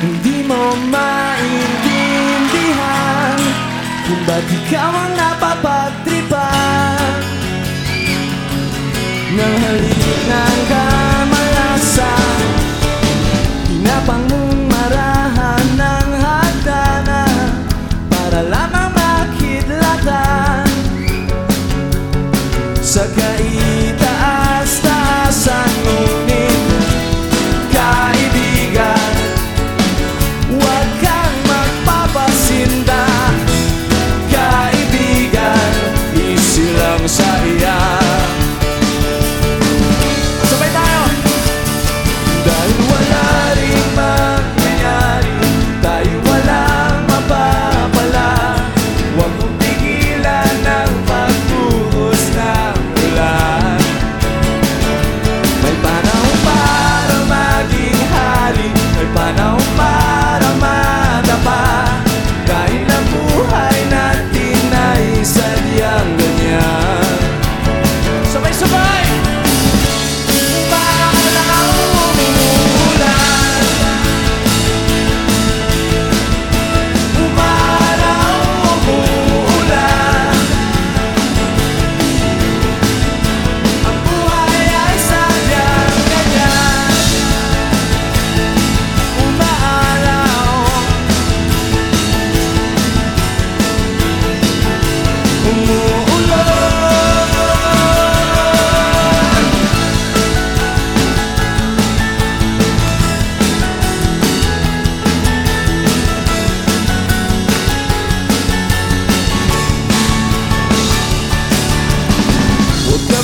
Hindi mo maintindihan Kung ba't ikaw ang napapagtripan. Nang halik ng kamalasa Pinapang mong Para lamang makidlatan Sa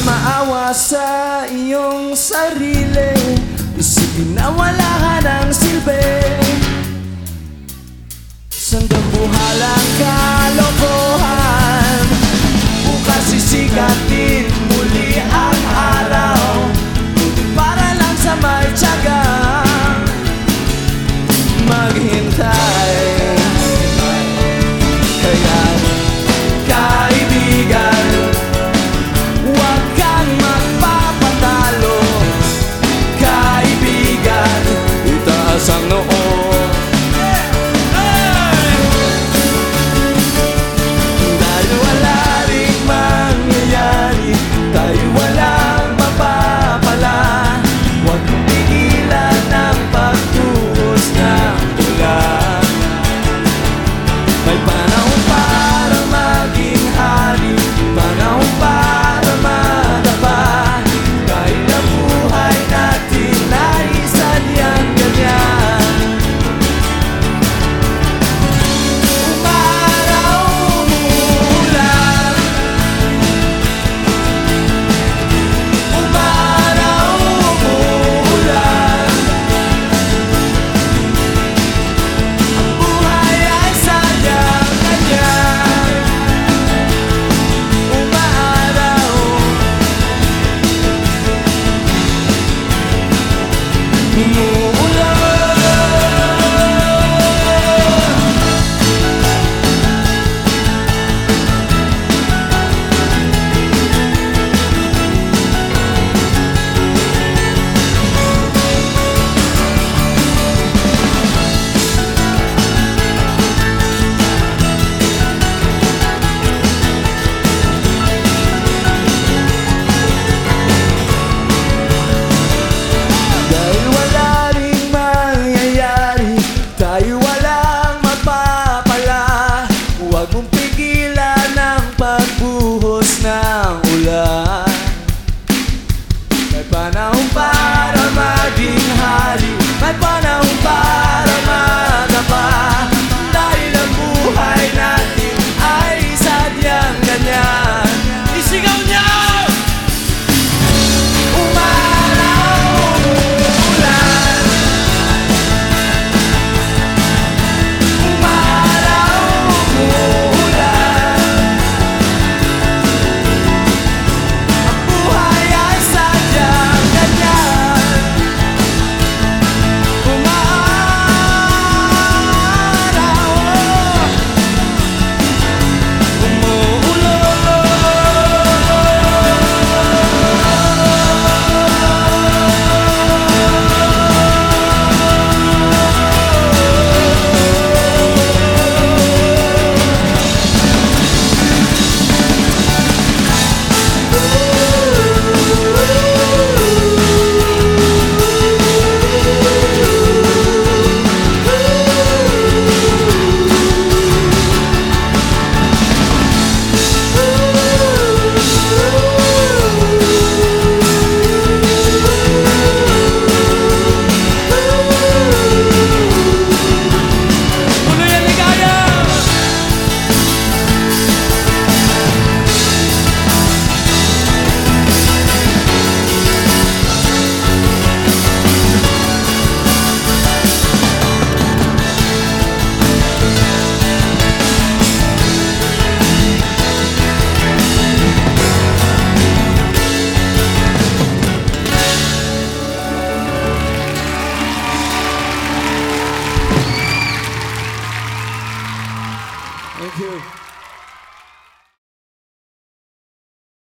maawa sa iyong sarili. Isipin na wala ka ng silbi. Sandang buhalang kalong